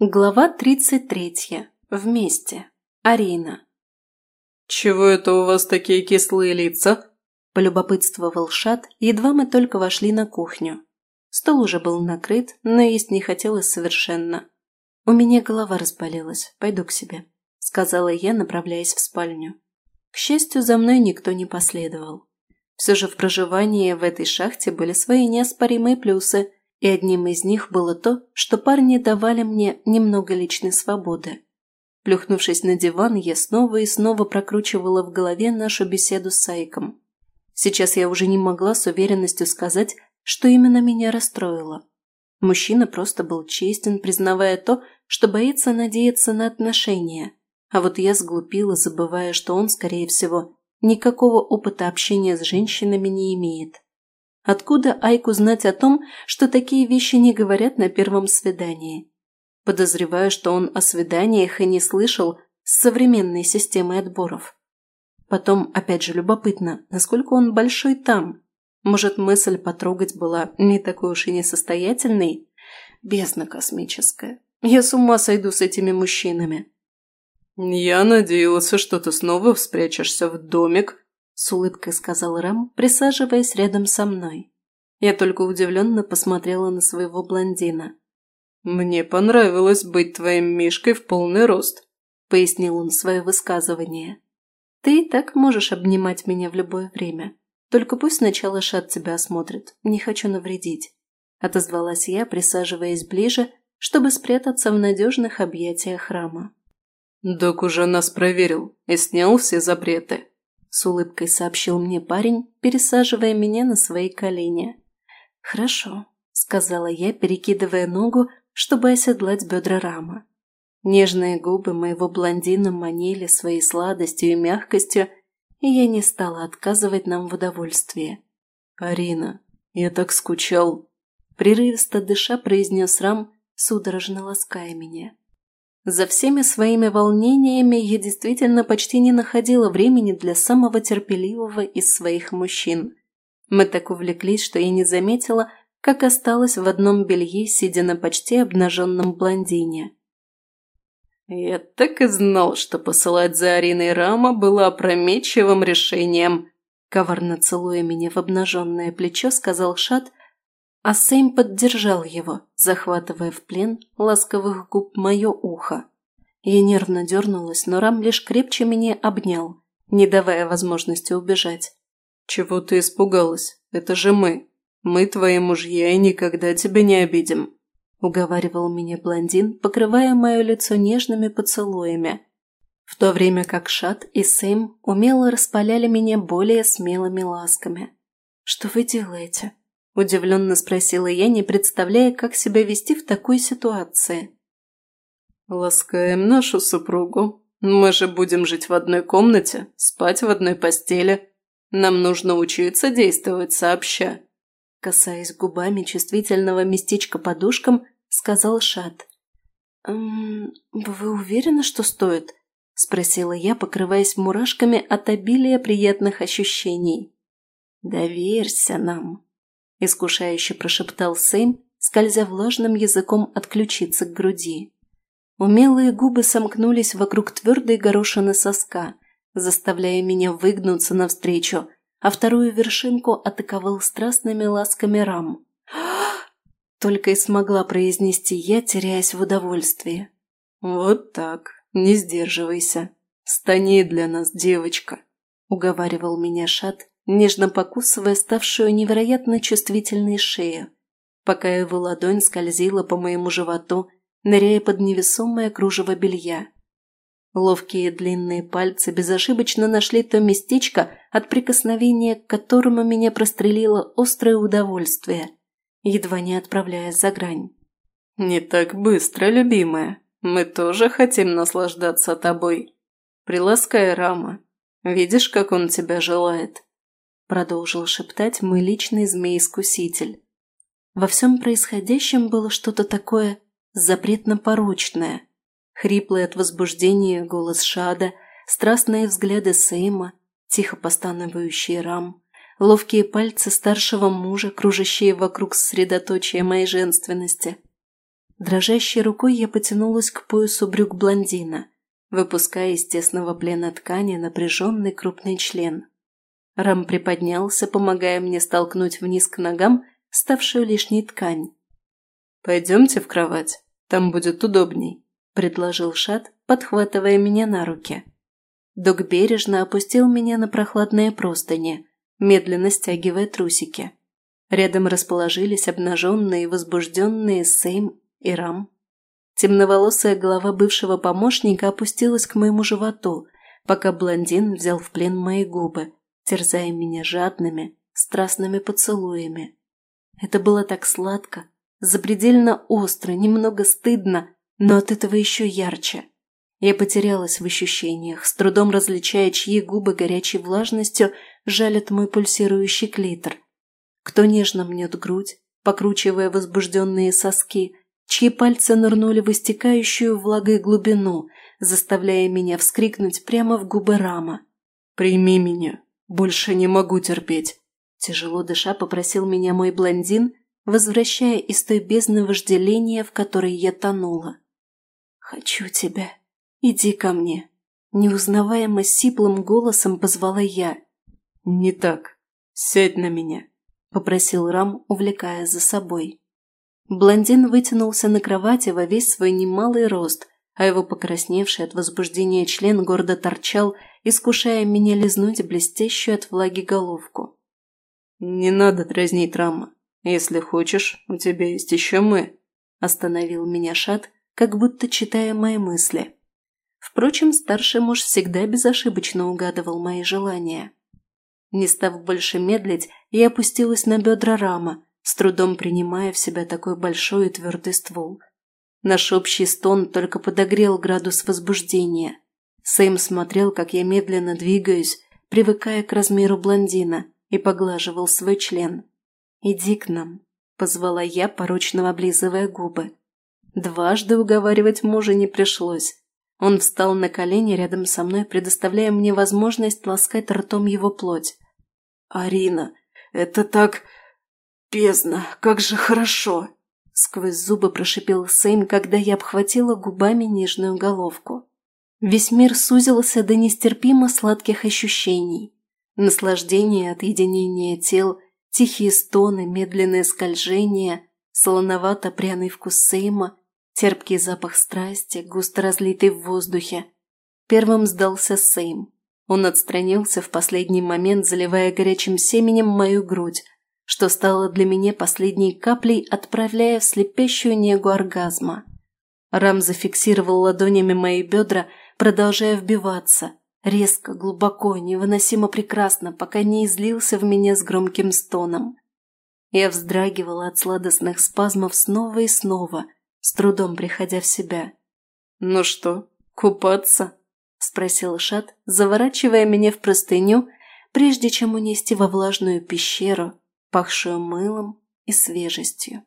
Глава 33. Вместе. Арина. «Чего это у вас такие кислые лица?» – полюбопытствовал Шат, едва мы только вошли на кухню. Стол уже был накрыт, но есть не хотелось совершенно. «У меня голова разболелась, пойду к себе», – сказала я, направляясь в спальню. К счастью, за мной никто не последовал. Все же в проживании в этой шахте были свои неоспоримые плюсы – и одним из них было то, что парни давали мне немного личной свободы. Плюхнувшись на диван, я снова и снова прокручивала в голове нашу беседу с Сайком. Сейчас я уже не могла с уверенностью сказать, что именно меня расстроило. Мужчина просто был честен, признавая то, что боится надеяться на отношения. А вот я сглупила, забывая, что он, скорее всего, никакого опыта общения с женщинами не имеет. Откуда Айку знать о том, что такие вещи не говорят на первом свидании? Подозреваю, что он о свиданиях и не слышал с современной системой отборов. Потом, опять же, любопытно, насколько он большой там. Может, мысль потрогать была не такой уж и несостоятельной? Бездна космическая. Я с ума сойду с этими мужчинами. «Я надеялся, что ты снова спрячешься в домик с улыбкой сказал Рэм, присаживаясь рядом со мной. Я только удивленно посмотрела на своего блондина. «Мне понравилось быть твоим Мишкой в полный рост», – пояснил он свое высказывание. «Ты и так можешь обнимать меня в любое время. Только пусть сначала Шат тебя осмотрит. Не хочу навредить», – отозвалась я, присаживаясь ближе, чтобы спрятаться в надежных объятиях храма. «Док уже нас проверил и снял все запреты», – с улыбкой сообщил мне парень, пересаживая меня на свои колени. «Хорошо», – сказала я, перекидывая ногу, чтобы оседлать бедра рама. Нежные губы моего блондина манили своей сладостью и мягкостью, и я не стала отказывать нам в удовольствии. «Арина, я так скучал», – прерывисто дыша произнес Рам, судорожно лаская меня. За всеми своими волнениями я действительно почти не находила времени для самого терпеливого из своих мужчин. Мы так увлеклись, что я не заметила, как осталась в одном белье, сидя на почти обнаженном блондине. «Я так и знал, что посылать за Ариной Рама было опрометчивым решением», коварно целуя меня в обнаженное плечо, сказал Шат, а Сэм поддержал его, захватывая в плен ласковых губ мое ухо. Я нервно дернулась, но Рам лишь крепче меня обнял, не давая возможности убежать. «Чего ты испугалась? Это же мы. Мы твои мужья и никогда тебя не обидим», – уговаривал меня блондин, покрывая мое лицо нежными поцелуями, в то время как Шат и Сэм умело распаляли меня более смелыми ласками. «Что вы делаете?» Удивленно спросила я, не представляя, как себя вести в такой ситуации. «Ласкаем нашу супругу. Мы же будем жить в одной комнате, спать в одной постели. Нам нужно учиться действовать сообща». Касаясь губами чувствительного местечка подушкам, сказал Шат. «Эм, «Вы уверены, что стоит?» – спросила я, покрываясь мурашками от обилия приятных ощущений. «Доверься нам», – искушающе прошептал Сэм, скользя влажным языком от ключицы к груди. Умелые губы сомкнулись вокруг твердой горошины соска, заставляя меня выгнуться навстречу, а вторую вершинку атаковал страстными ласками рам. Только и смогла произнести я, теряясь в удовольствии. «Вот так, не сдерживайся. Стани для нас, девочка», – уговаривал меня Шат, нежно покусывая ставшую невероятно чувствительной шею, пока его ладонь скользила по моему животу, ныряя под невесомое кружево белья. Ловкие длинные пальцы безошибочно нашли то местечко, от прикосновения к которому меня прострелило острое удовольствие, едва не отправляясь за грань. «Не так быстро, любимая. Мы тоже хотим наслаждаться тобой. Приласкай Рама. Видишь, как он тебя желает?» Продолжил шептать мой личный змей-искуситель. Во всем происходящем было что-то такое запретно-порочное. Хриплый от возбуждения голос Шада, страстные взгляды Сейма, тихо постанывающий рам, ловкие пальцы старшего мужа, кружащие вокруг сосредоточия моей женственности. Дрожащей рукой я потянулась к поясу брюк блондина, выпуская из тесного плена ткани напряженный крупный член. Рам приподнялся, помогая мне столкнуть вниз к ногам ставшую лишней ткань. «Пойдемте в кровать, там будет удобней», – предложил Шат, подхватывая меня на руки. Док бережно опустил меня на прохладные простыни, медленно стягивая трусики. Рядом расположились обнаженные и возбужденные Сейм и Рам. Темноволосая голова бывшего помощника опустилась к моему животу, пока блондин взял в плен мои губы, терзая меня жадными, страстными поцелуями. Это было так сладко, запредельно остро, немного стыдно, но от этого еще ярче. Я потерялась в ощущениях, с трудом различая, чьи губы горячей влажностью жалят мой пульсирующий клитор. Кто нежно мнет грудь, покручивая возбужденные соски, чьи пальцы нырнули в истекающую влагой глубину, заставляя меня вскрикнуть прямо в губы Рама. «Прими меня, больше не могу терпеть», Тяжело дыша попросил меня мой блондин, возвращая из той бездны вожделения, в которой я тонула. «Хочу тебя. Иди ко мне», – неузнаваемо сиплым голосом позвала я. «Не так. Сядь на меня», – попросил Рам, увлекая за собой. Блондин вытянулся на кровати во весь свой немалый рост, а его покрасневший от возбуждения член гордо торчал, искушая меня лизнуть блестящую от влаги головку. «Не надо дразнить Рама. Если хочешь, у тебя есть еще мы», – остановил меня Шат, как будто читая мои мысли. Впрочем, старший муж всегда безошибочно угадывал мои желания. Не став больше медлить, я опустилась на бедра Рама, с трудом принимая в себя такой большой и твердый ствол. Наш общий стон только подогрел градус возбуждения. Сэм смотрел, как я медленно двигаюсь, привыкая к размеру блондина, и поглаживал свой член. «Иди к нам», – позвала я, порочно облизывая губы. Дважды уговаривать мужа не пришлось. Он встал на колени рядом со мной, предоставляя мне возможность ласкать ртом его плоть. «Арина, это так...» «Бездна, как же хорошо!» Сквозь зубы прошипел Сэм, когда я обхватила губами нежную головку. Весь мир сузился до нестерпимо сладких ощущений. Наслаждение от единения тел, тихие стоны, медленное скольжение, солоновато-пряный вкус Сейма, терпкий запах страсти, густо разлитый в воздухе. Первым сдался Сейм. Он отстранился в последний момент, заливая горячим семенем мою грудь, что стало для меня последней каплей, отправляя в слепящую негу оргазма. Рам зафиксировал ладонями мои бедра, продолжая вбиваться, резко, глубоко, невыносимо прекрасно, пока не излился в меня с громким стоном. Я вздрагивала от сладостных спазмов снова и снова, с трудом приходя в себя. «Ну что, купаться?» – спросил Шат, заворачивая меня в простыню, прежде чем унести во влажную пещеру, пахшую мылом и свежестью.